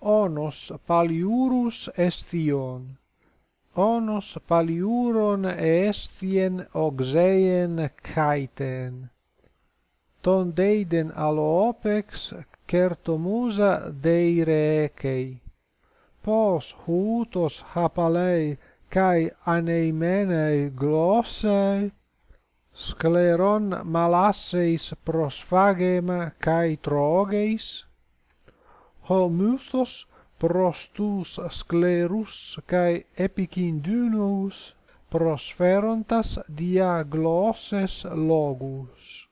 onos paliurus estion onos paliuron estien oxeien kaiten ton deiden aloopex certomusa deireekei pos hutos hapalei kai aneimenei glossae scleron malasseis prosphagema kai trogeis homuthos prostus sclerus kai epicindunus prosferontas dia glosses logus.